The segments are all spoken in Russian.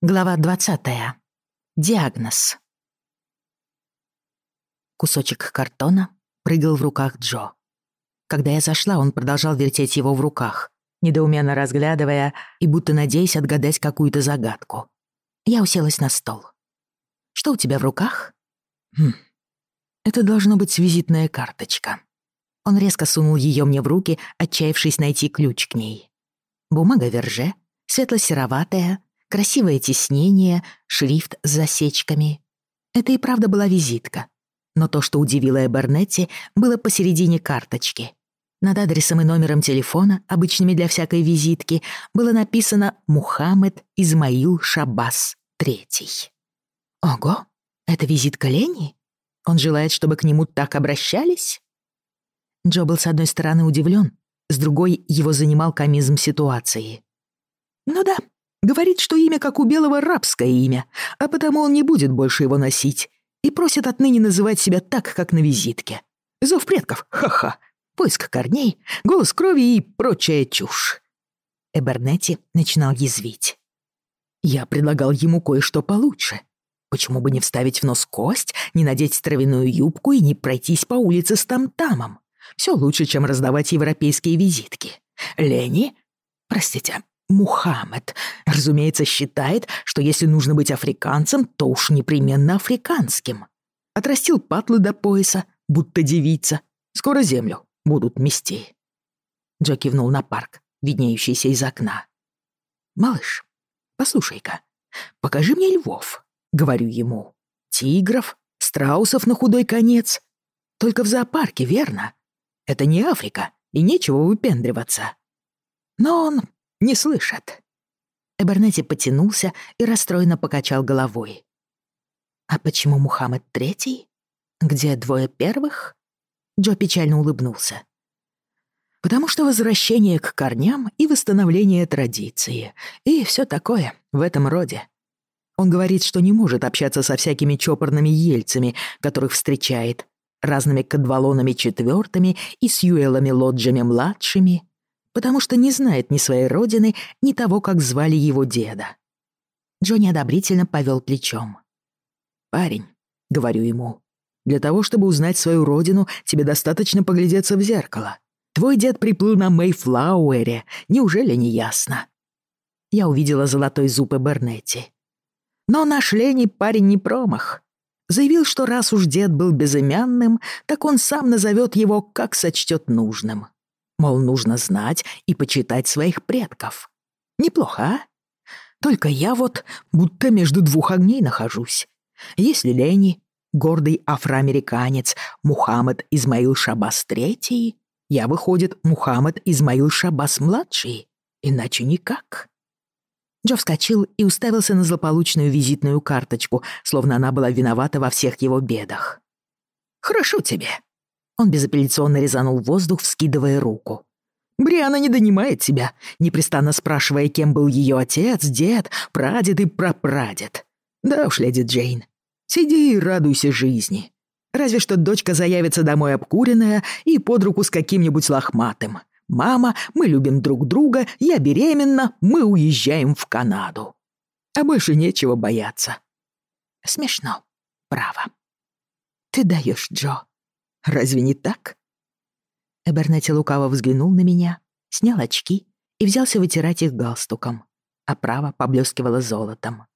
Глава 20. Диагноз. Кусочек картона прыгал в руках Джо. Когда я зашла, он продолжал вертеть его в руках, недоуменно разглядывая и будто надеясь отгадать какую-то загадку. Я уселась на стол. «Что у тебя в руках?» «Хм. Это должно быть визитная карточка». Он резко сунул ее мне в руки, отчаявшись найти ключ к ней. Бумага верже, светло-сероватая, красивое тиснение, шрифт с засечками. Это и правда была визитка. Но то, что удивило Эбернетти, было посередине карточки. Над адресом и номером телефона, обычными для всякой визитки, было написано «Мухаммед Измаил Шабас III». Ого, это визитка Лени? Он желает, чтобы к нему так обращались? Джо был с одной стороны удивлен, с другой его занимал комизм ситуации. Ну да, Говорит, что имя, как у белого, рабское имя, а потому он не будет больше его носить и просит отныне называть себя так, как на визитке. Зов предков, ха-ха, поиск корней, голос крови и прочая чушь. Эбернетти начинал язвить. Я предлагал ему кое-что получше. Почему бы не вставить в нос кость, не надеть травяную юбку и не пройтись по улице с там-тамом? Все лучше, чем раздавать европейские визитки. Лени? Простите, Мухаммед, разумеется, считает, что если нужно быть африканцем, то уж непременно африканским. Отрастил патлы до пояса, будто девица. Скоро землю будут мести. Джо кивнул на парк, виднеющийся из окна. «Малыш, послушай-ка, покажи мне львов», — говорю ему. «Тигров, страусов на худой конец. Только в зоопарке, верно? Это не Африка, и нечего выпендриваться». Но он не слышат». Эбернетти потянулся и расстроенно покачал головой. «А почему Мухаммед Третий? Где двое первых?» Джо печально улыбнулся. «Потому что возвращение к корням и восстановление традиции, и все такое в этом роде. Он говорит, что не может общаться со всякими чопорными ельцами, которых встречает, разными кадвалонами четвертыми и сьюэлами лоджами младшими потому что не знает ни своей родины, ни того, как звали его деда. Джонни одобрительно повел плечом. «Парень», — говорю ему, — «для того, чтобы узнать свою родину, тебе достаточно поглядеться в зеркало. Твой дед приплыл на Мэйфлауэре, неужели не ясно?» Я увидела золотой зуб и Бернетти. Но наш Лени парень не промах. Заявил, что раз уж дед был безымянным, так он сам назовет его, как сочтет нужным. Мол, нужно знать и почитать своих предков. Неплохо, а? Только я вот будто между двух огней нахожусь. Если Лени, гордый афроамериканец Мухаммед Измаил Шабас III, я, выходит, Мухаммед Измаил Шабас-младший, иначе никак. Джо вскочил и уставился на злополучную визитную карточку, словно она была виновата во всех его бедах. «Хорошо тебе», он безапелляционно резанул воздух, вскидывая руку. «Бриана не донимает тебя, непрестанно спрашивая, кем был ее отец, дед, прадед и прапрадед. Да уж, леди Джейн, сиди и радуйся жизни. Разве что дочка заявится домой обкуренная и под руку с каким-нибудь лохматым. Мама, мы любим друг друга, я беременна, мы уезжаем в Канаду. А больше нечего бояться». Смешно, право. Ты даешь, Джо. Разве не так?» Эбернетти лукаво взглянул на меня, снял очки и взялся вытирать их галстуком, а право поблескивало золотом.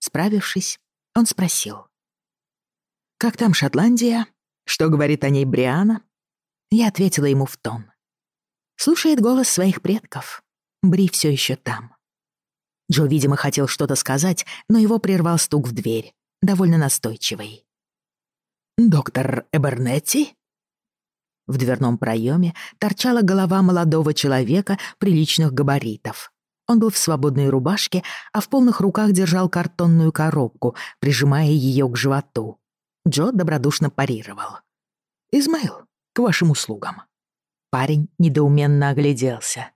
Справившись, он спросил. «Как там Шотландия? Что говорит о ней Бриана?» Я ответила ему в тон. «Слушает голос своих предков. Бри все еще там». Джо, видимо, хотел что-то сказать, но его прервал стук в дверь, довольно настойчивый. «Доктор Эбернетти?» В дверном проеме торчала голова молодого человека приличных габаритов. Он был в свободной рубашке, а в полных руках держал картонную коробку, прижимая ее к животу. Джо добродушно парировал. «Измаил, к вашим услугам». Парень недоуменно огляделся.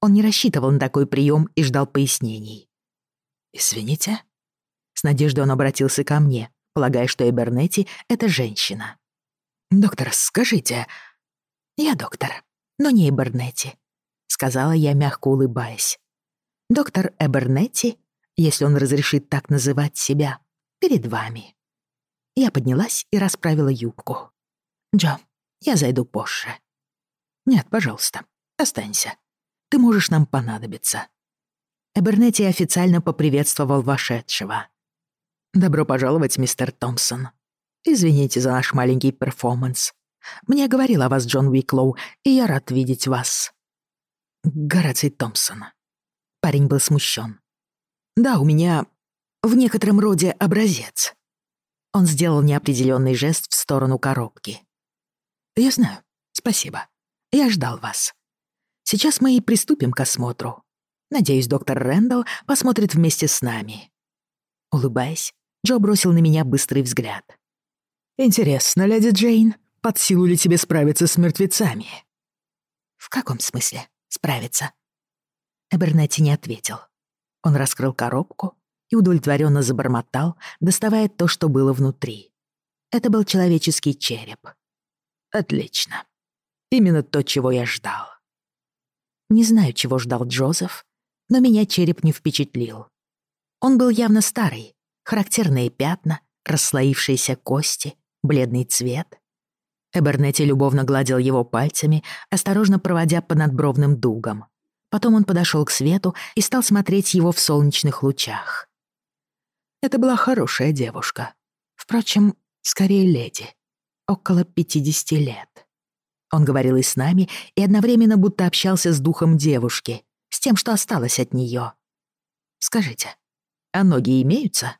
Он не рассчитывал на такой прием и ждал пояснений. «Извините?» С надеждой он обратился ко мне, полагая, что Эбернетти — это женщина. «Доктор, скажите, «Я доктор, но не Эбернетти», — сказала я, мягко улыбаясь. «Доктор Эбернетти, если он разрешит так называть себя, перед вами». Я поднялась и расправила юбку. «Джо, я зайду позже». «Нет, пожалуйста, останься. Ты можешь нам понадобиться». Эбернетти официально поприветствовал вошедшего. «Добро пожаловать, мистер Томпсон. Извините за наш маленький перформанс. Мне говорил о вас Джон Уиклоу, и я рад видеть вас». «Гораций Томпсон». Парень был смущен. «Да, у меня в некотором роде образец». Он сделал неопределенный жест в сторону коробки. «Я знаю. Спасибо. Я ждал вас. Сейчас мы и приступим к осмотру. Надеюсь, доктор Рэндалл посмотрит вместе с нами». Улыбаясь, Джо бросил на меня быстрый взгляд. «Интересно, леди Джейн, под силу ли тебе справиться с мертвецами?» «В каком смысле справиться?» Эбернетти не ответил. Он раскрыл коробку и удовлетворенно забормотал, доставая то, что было внутри. Это был человеческий череп. «Отлично. Именно то, чего я ждал». Не знаю, чего ждал Джозеф, но меня череп не впечатлил. Он был явно старый, характерные пятна, расслоившиеся кости, бледный цвет. Эбернетти любовно гладил его пальцами, осторожно проводя по надбровным дугам. Потом он подошел к свету и стал смотреть его в солнечных лучах. Это была хорошая девушка. Впрочем, скорее леди. Около 50 лет. Он говорил и с нами, и одновременно будто общался с духом девушки, с тем, что осталось от нее. «Скажите, а ноги имеются?»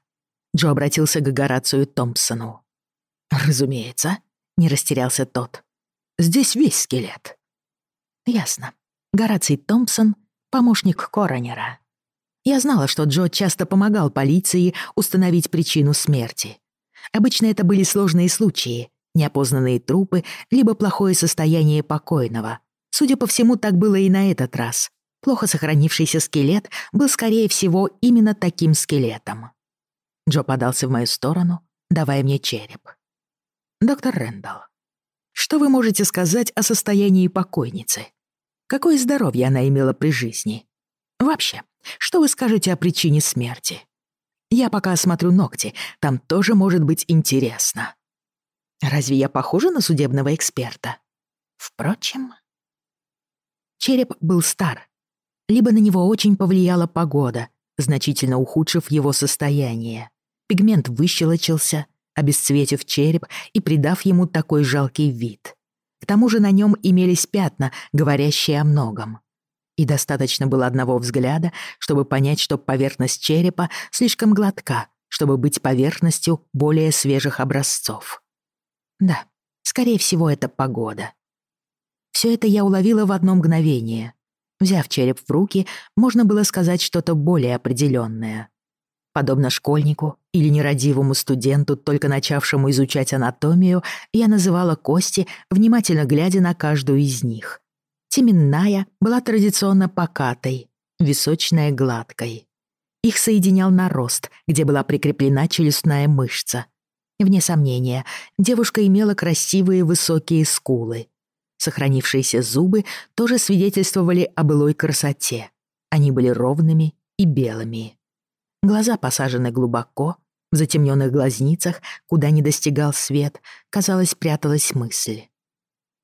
Джо обратился к Горацию Томпсону. «Разумеется», не растерялся тот. «Здесь весь скелет». «Ясно. Гораций Томпсон — помощник коронера». Я знала, что Джо часто помогал полиции установить причину смерти. Обычно это были сложные случаи, неопознанные трупы, либо плохое состояние покойного. Судя по всему, так было и на этот раз. Плохо сохранившийся скелет был, скорее всего, именно таким скелетом. Джо подался в мою сторону, давая мне череп. «Доктор Рэндалл, что вы можете сказать о состоянии покойницы? Какое здоровье она имела при жизни? Вообще, что вы скажете о причине смерти? Я пока осмотрю ногти, там тоже может быть интересно». Разве я похожа на судебного эксперта? Впрочем, череп был стар. Либо на него очень повлияла погода, значительно ухудшив его состояние. Пигмент выщелочился, обесцветив череп и придав ему такой жалкий вид. К тому же на нем имелись пятна, говорящие о многом. И достаточно было одного взгляда, чтобы понять, что поверхность черепа слишком гладка, чтобы быть поверхностью более свежих образцов. Да, скорее всего, это погода. Все это я уловила в одно мгновение. Взяв череп в руки, можно было сказать что-то более определенное. Подобно школьнику или нерадивому студенту, только начавшему изучать анатомию, я называла кости, внимательно глядя на каждую из них. Теменная была традиционно покатой, височная — гладкой. Их соединял нарост, где была прикреплена челюстная мышца. Вне сомнения, девушка имела красивые высокие скулы. Сохранившиеся зубы тоже свидетельствовали о былой красоте. Они были ровными и белыми. Глаза посажены глубоко, в затемненных глазницах, куда не достигал свет, казалось, пряталась мысль.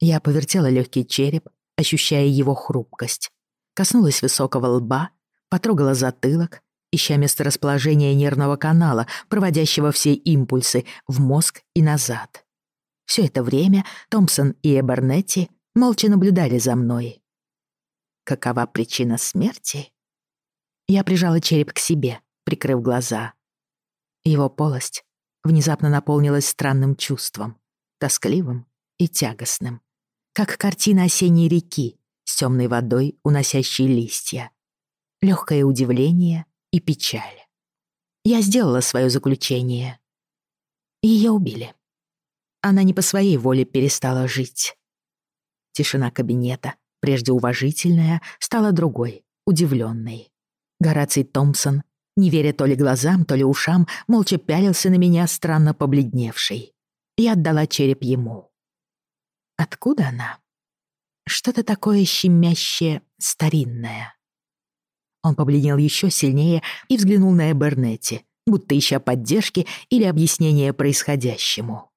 Я повертела легкий череп, ощущая его хрупкость. Коснулась высокого лба, потрогала затылок, ища месторасположение нервного канала, проводящего все импульсы в мозг и назад. Все это время Томпсон и Эбернетти молча наблюдали за мной. Какова причина смерти? Я прижала череп к себе, прикрыв глаза. Его полость внезапно наполнилась странным чувством, тоскливым и тягостным, как картина осенней реки с темной водой, уносящей листья. Легкое удивление и печаль. Я сделала свое заключение. Ее убили. Она не по своей воле перестала жить. Тишина кабинета, прежде уважительная, стала другой, удивленной. Гораций Томпсон не веря то ли глазам, то ли ушам, молча пялился на меня, странно побледневший. Я отдала череп ему. Откуда она? Что-то такое щемящее, старинное. Он побледнел еще сильнее и взглянул на Эбернетти, будто ища поддержки или объяснения происходящему.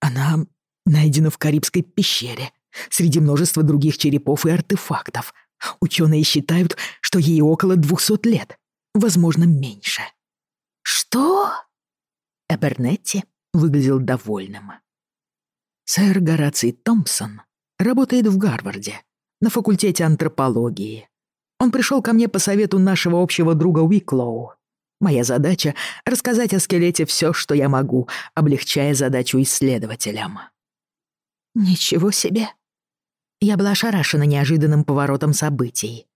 «Она найдена в Карибской пещере, среди множества других черепов и артефактов. Ученые считают, что ей около двухсот лет возможно, меньше. «Что?» Эбернетти выглядел довольным. Сэр Гораций Томпсон работает в Гарварде, на факультете антропологии. Он пришел ко мне по совету нашего общего друга Уиклоу. Моя задача — рассказать о скелете все, что я могу, облегчая задачу исследователям. Ничего себе. Я была ошарашена неожиданным поворотом событий.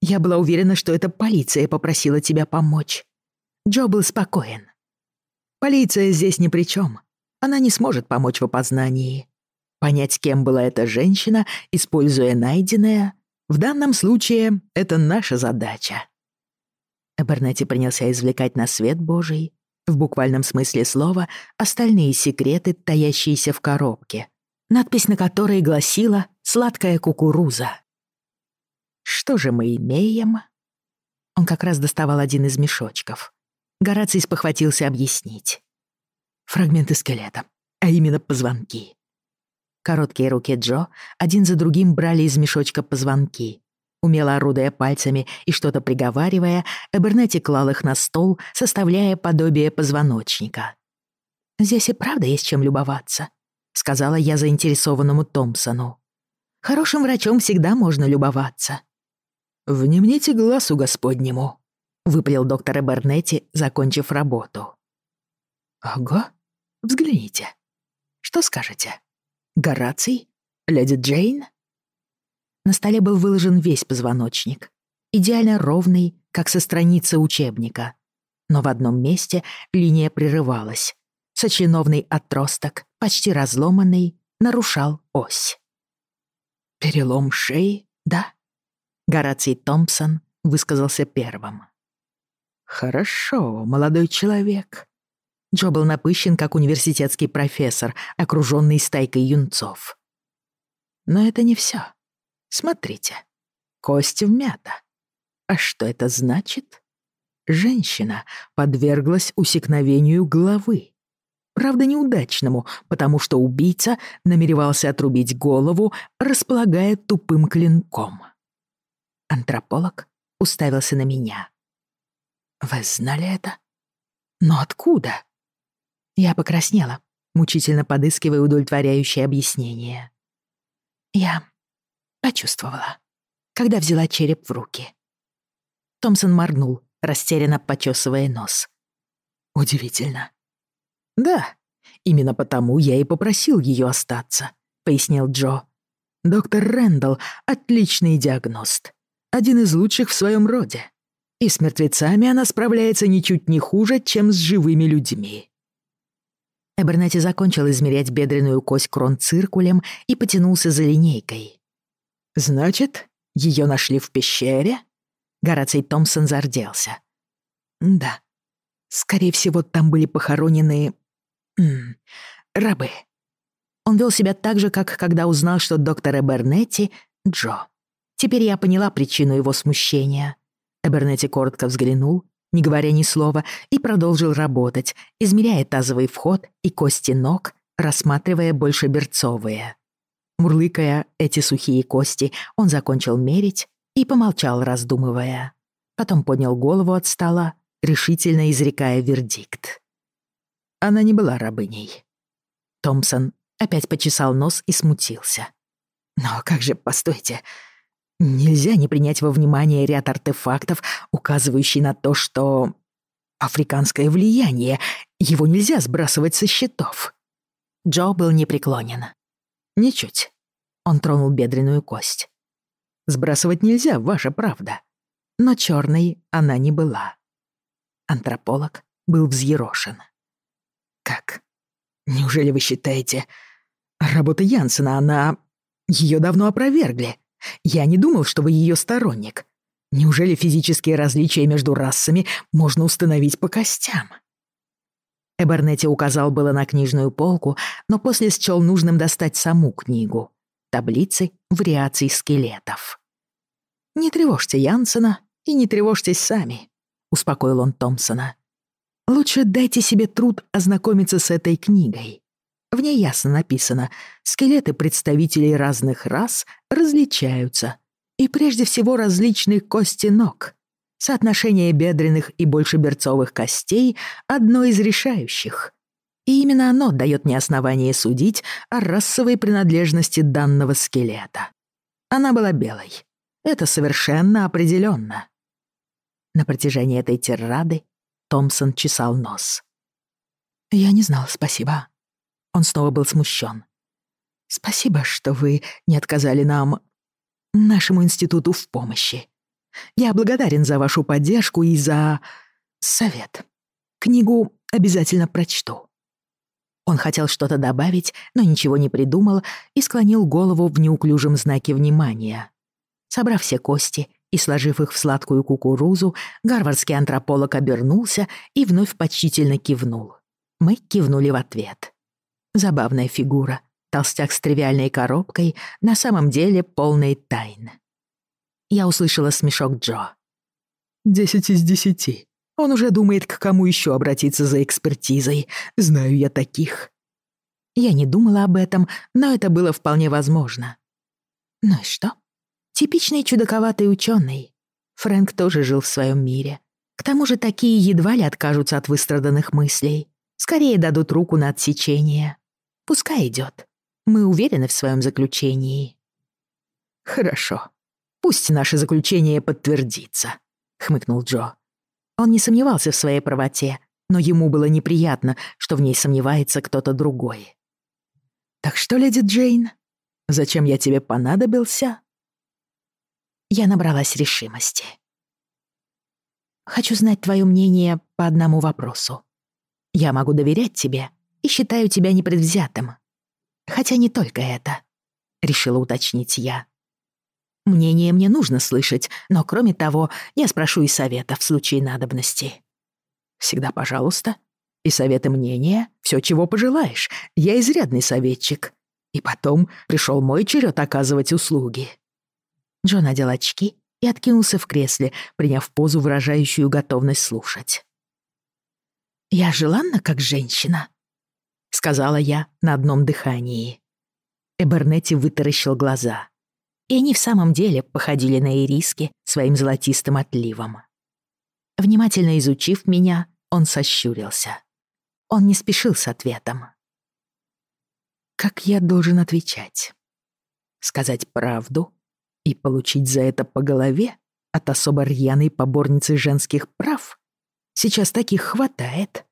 Я была уверена, что это полиция попросила тебя помочь. Джо был спокоен. Полиция здесь ни при чем. Она не сможет помочь в опознании. Понять, кем была эта женщина, используя найденное, в данном случае это наша задача. Бернетти принялся извлекать на свет Божий, в буквальном смысле слова, остальные секреты, таящиеся в коробке, надпись на которой гласила «Сладкая кукуруза». Что же мы имеем?» Он как раз доставал один из мешочков. Гораций спохватился объяснить. Фрагменты скелета, а именно позвонки. Короткие руки Джо один за другим брали из мешочка позвонки. Умело орудуя пальцами и что-то приговаривая, Эбернетти клал их на стол, составляя подобие позвоночника. «Здесь и правда есть чем любоваться», — сказала я заинтересованному Томпсону. «Хорошим врачом всегда можно любоваться». «Внемните глазу господнему», — выпалил доктор Эбернетти, закончив работу. Ага, взгляните. Что скажете? Гораций? Леди Джейн?» На столе был выложен весь позвоночник, идеально ровный, как со страницы учебника. Но в одном месте линия прерывалась. Сочленовный отросток, почти разломанный, нарушал ось. «Перелом шеи, да?» Гораций Томпсон высказался первым. «Хорошо, молодой человек». Джо был напыщен, как университетский профессор, окружённый стайкой юнцов. Но это не всё. Смотрите, кость вмята. А что это значит? Женщина подверглась усекновению головы. Правда, неудачному, потому что убийца намеревался отрубить голову, располагая тупым клинком. Антрополог уставился на меня. «Вы знали это? Но откуда?» Я покраснела, мучительно подыскивая удовлетворяющее объяснение. Я почувствовала, когда взяла череп в руки. Томпсон моргнул, растерянно почесывая нос. «Удивительно». «Да, именно потому я и попросил ее остаться», — пояснил Джо. «Доктор Рэндалл — отличный диагност один из лучших в своем роде. И с мертвецами она справляется ничуть не хуже, чем с живыми людьми. Эбернетти закончил измерять бедренную кость крон циркулем и потянулся за линейкой. «Значит, ее нашли в пещере?» Гораций Томпсон зарделся. «Да. Скорее всего, там были похоронены... М -м, рабы». Он вел себя так же, как когда узнал, что доктор Эбернетти — Джо. Теперь я поняла причину его смущения. Эбернетти коротко взглянул, не говоря ни слова, и продолжил работать, измеряя тазовый вход и кости ног, рассматривая больше берцовые. Мурлыкая эти сухие кости, он закончил мерить и помолчал, раздумывая. Потом поднял голову от стола, решительно изрекая вердикт. Она не была рабыней. Томпсон опять почесал нос и смутился. «Но как же, постойте, Нельзя не принять во внимание ряд артефактов, указывающий на то, что... Африканское влияние. Его нельзя сбрасывать со счетов. Джо был непреклонен. Ничуть. Он тронул бедренную кость. Сбрасывать нельзя, ваша правда. Но черной она не была. Антрополог был взъерошен. Как? Неужели вы считаете... Работа Янсена, она... Ее давно опровергли. Я не думал, что вы ее сторонник. Неужели физические различия между расами можно установить по костям?» Эбернетти указал было на книжную полку, но после счел нужным достать саму книгу. Таблицы вариаций скелетов. «Не тревожьте Янсена и не тревожьтесь сами», — успокоил он Томпсона. «Лучше дайте себе труд ознакомиться с этой книгой. В ней ясно написано «Скелеты представителей разных рас различаются, и прежде всего различные кости ног». Соотношение бедренных и большеберцовых костей – одно из решающих. И именно оно дает мне основание судить о расовой принадлежности данного скелета. Она была белой. Это совершенно определенно. На протяжении этой террады Томпсон чесал нос. «Я не знал, спасибо», он снова был смущен. «Спасибо, что вы не отказали нам, нашему институту в помощи. Я благодарен за вашу поддержку и за... совет. Книгу обязательно прочту». Он хотел что-то добавить, но ничего не придумал и склонил голову в неуклюжем знаке внимания. Собрав все кости и сложив их в сладкую кукурузу, гарвардский антрополог обернулся и вновь почтительно кивнул. Мы кивнули в ответ. Забавная фигура. Толстяк с тривиальной коробкой, на самом деле полный тайн. Я услышала смешок Джо. «Десять из десяти. Он уже думает, к кому еще обратиться за экспертизой. Знаю я таких». Я не думала об этом, но это было вполне возможно. Ну и что? Типичный чудаковатый ученый. Фрэнк тоже жил в своем мире. К тому же такие едва ли откажутся от выстраданных мыслей. Скорее дадут руку на отсечение. Пускай идет. Мы уверены в своем заключении». «Хорошо. Пусть наше заключение подтвердится», — хмыкнул Джо. Он не сомневался в своей правоте, но ему было неприятно, что в ней сомневается кто-то другой. «Так что, леди Джейн, зачем я тебе понадобился?» Я набралась решимости. «Хочу знать твое мнение по одному вопросу. Я могу доверять тебе, и считаю тебя непредвзятым. Хотя не только это», — решила уточнить я. «Мнение мне нужно слышать, но, кроме того, я спрошу и совета в случае надобности». «Всегда пожалуйста. И советы мнения, все, чего пожелаешь. Я изрядный советчик. И потом пришел мой черед оказывать услуги». Джон надел очки и откинулся в кресле, приняв позу, выражающую готовность слушать. «Я желанна как женщина?» сказала я на одном дыхании. Эбернетти вытаращил глаза. И они в самом деле походили на ириски своим золотистым отливом. Внимательно изучив меня, он сощурился. Он не спешил с ответом. Как я должен отвечать? Сказать правду и получить за это по голове от особо рьяной поборницы женских прав? Сейчас таких хватает.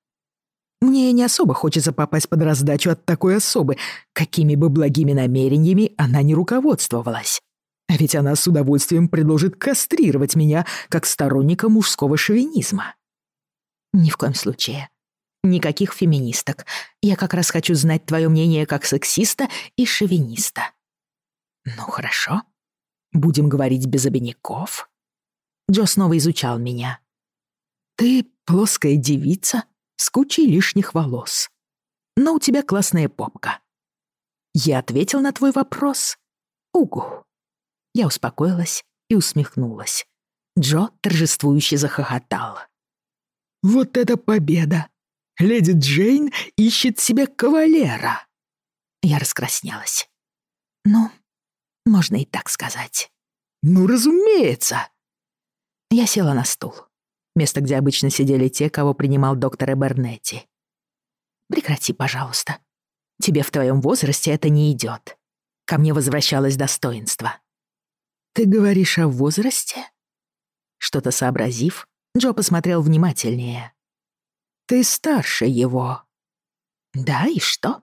Мне не особо хочется попасть под раздачу от такой особы, какими бы благими намерениями она не руководствовалась. А ведь она с удовольствием предложит кастрировать меня как сторонника мужского шовинизма. Ни в коем случае. Никаких феминисток. Я как раз хочу знать твое мнение как сексиста и шовиниста. Ну хорошо. Будем говорить без обиняков. Джо снова изучал меня. Ты плоская девица, с кучей лишних волос. Но у тебя классная попка. Я ответил на твой вопрос. Угу. Я успокоилась и усмехнулась. Джо торжествующе захохотал. «Вот это победа! Леди Джейн ищет себе кавалера!» Я раскраснелась. «Ну, можно и так сказать». «Ну, разумеется!» Я села на стул место, где обычно сидели те, кого принимал доктор Эбернетти. «Прекрати, пожалуйста. Тебе в твоем возрасте это не идет. Ко мне возвращалось достоинство». «Ты говоришь о возрасте?» Что-то сообразив, Джо посмотрел внимательнее. «Ты старше его». «Да, и что?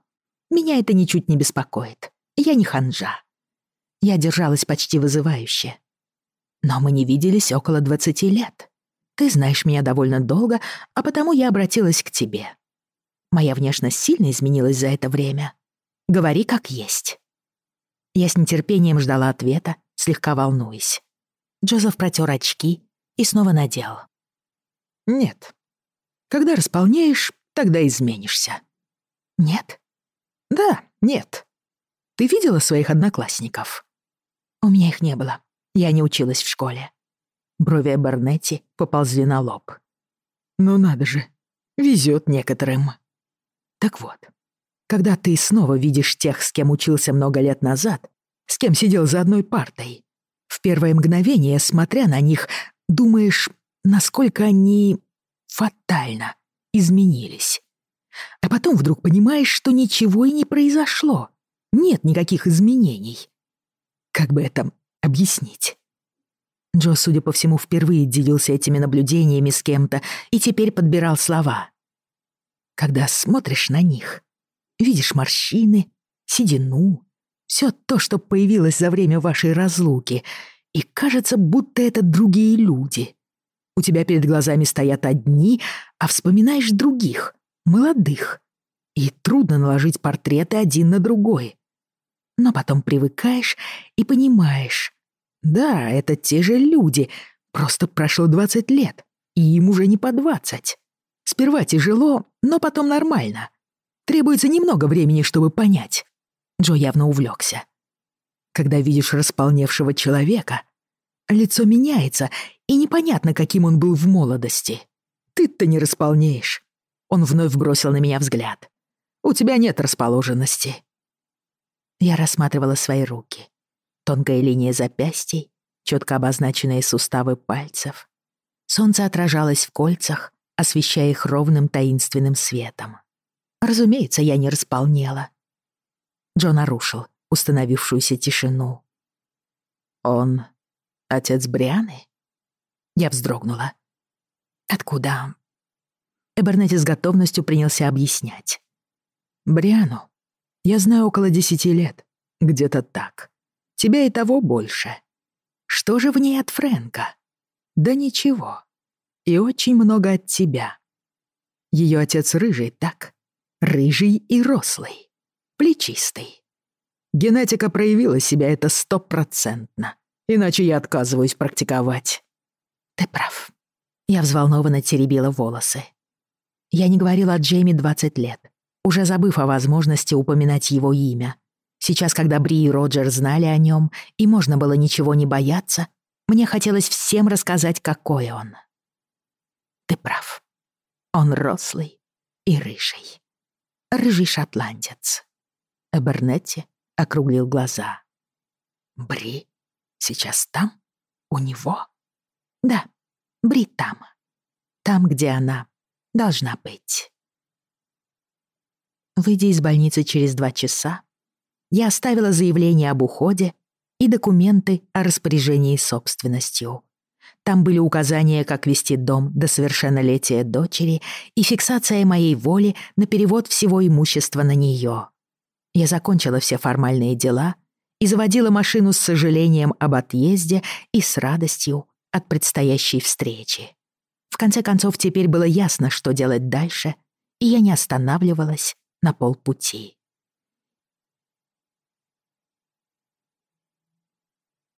Меня это ничуть не беспокоит. Я не ханжа». Я держалась почти вызывающе. «Но мы не виделись около двадцати лет». Ты знаешь меня довольно долго, а потому я обратилась к тебе. Моя внешность сильно изменилась за это время. Говори как есть». Я с нетерпением ждала ответа, слегка волнуясь. Джозеф протер очки и снова надел. «Нет. Когда располнеешь, тогда изменишься». «Нет?» «Да, нет. Ты видела своих одноклассников?» «У меня их не было. Я не училась в школе. Брови Абернетти поползли на лоб. «Ну надо же, везет некоторым». Так вот, когда ты снова видишь тех, с кем учился много лет назад, с кем сидел за одной партой, в первое мгновение, смотря на них, думаешь, насколько они фатально изменились. А потом вдруг понимаешь, что ничего и не произошло. Нет никаких изменений. Как бы это объяснить? Джо, судя по всему, впервые делился этими наблюдениями с кем-то и теперь подбирал слова. Когда смотришь на них, видишь морщины, седину, все то, что появилось за время вашей разлуки, и кажется, будто это другие люди. У тебя перед глазами стоят одни, а вспоминаешь других, молодых. И трудно наложить портреты один на другой. Но потом привыкаешь и понимаешь, да, это те же люди, просто прошло 20 лет, и им уже не по 20. Сперва тяжело, но потом нормально. Требуется немного времени, чтобы понять. Джо явно увлекся. Когда видишь располневшего человека, лицо меняется, и непонятно, каким он был в молодости. Ты-то не располнеешь. Он вновь бросил на меня взгляд. У тебя нет расположенности. Я рассматривала свои руки тонкая линия запястий, четко обозначенные суставы пальцев. Солнце отражалось в кольцах, освещая их ровным таинственным светом. Разумеется, я не располнела. Джон нарушил установившуюся тишину. «Он отец Брианы?» Я вздрогнула. «Откуда?» Эбернетти с готовностью принялся объяснять. «Бриану я знаю около десяти лет, где-то так. Тебя и того больше. Что же в ней от Фрэнка? Да ничего. И очень много от тебя. Ее отец рыжий, так? Рыжий и рослый. Плечистый. Генетика проявила себя это стопроцентно. Иначе я отказываюсь практиковать. Ты прав. Я взволнованно теребила волосы. Я не говорила о Джейми 20 лет, уже забыв о возможности упоминать его имя. Сейчас, когда Бри и Роджер знали о нем, и можно было ничего не бояться, мне хотелось всем рассказать, какой он. Ты прав. Он рослый и рыжий. Рыжий шотландец. Эбернетти округлил глаза. Бри сейчас там? У него? Да, Бри там. Там, где она должна быть. Выйдя из больницы через два часа, я оставила заявление об уходе и документы о распоряжении собственностью. Там были указания, как вести дом до совершеннолетия дочери и фиксация моей воли на перевод всего имущества на нее. Я закончила все формальные дела и заводила машину с сожалением об отъезде и с радостью от предстоящей встречи. В конце концов, теперь было ясно, что делать дальше, и я не останавливалась на полпути.